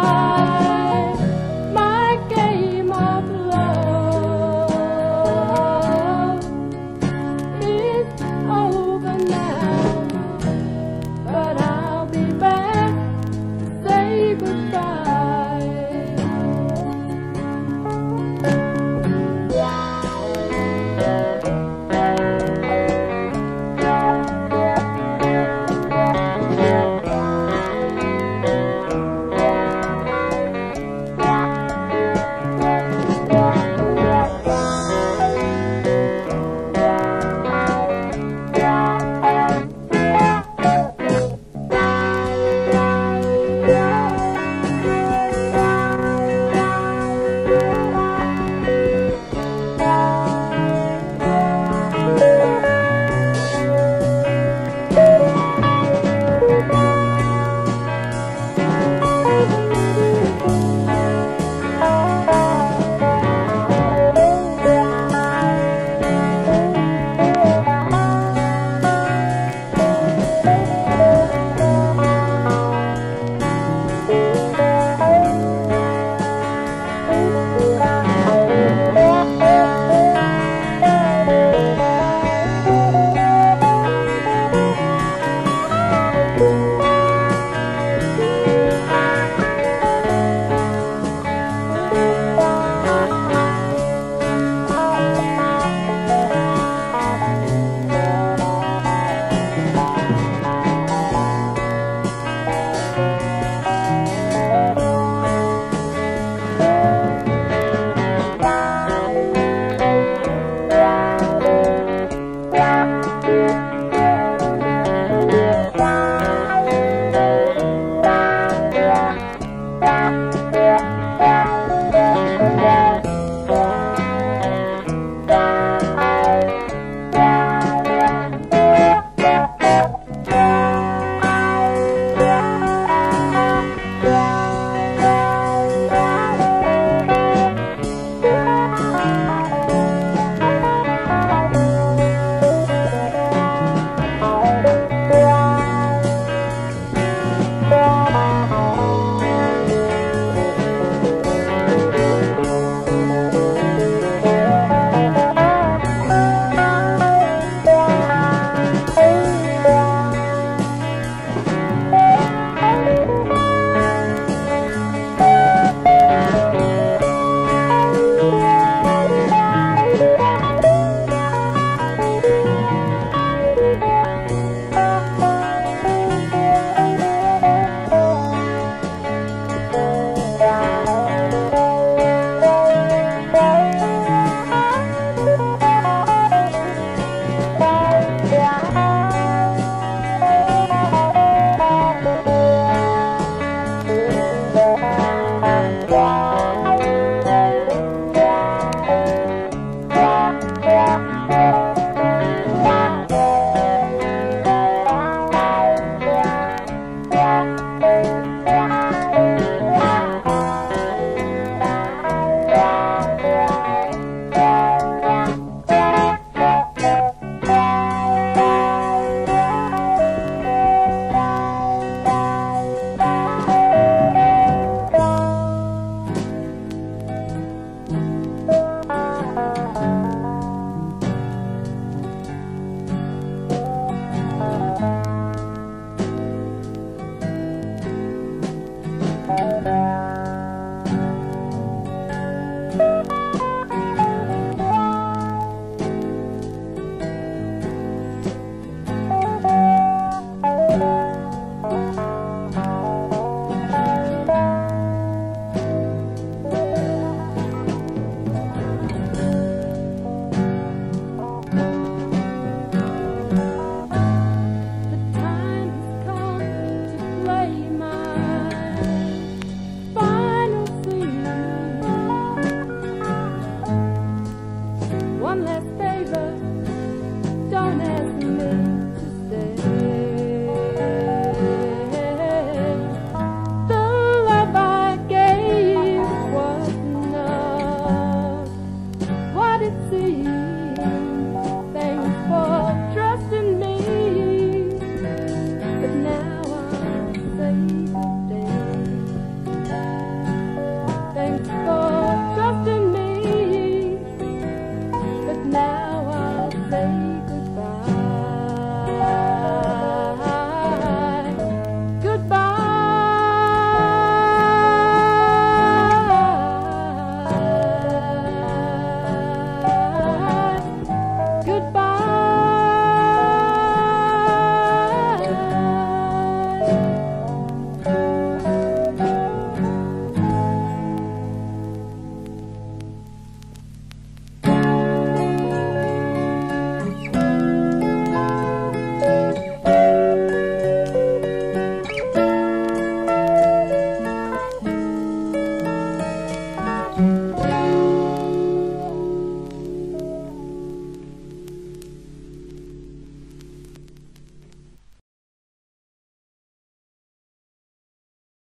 heart.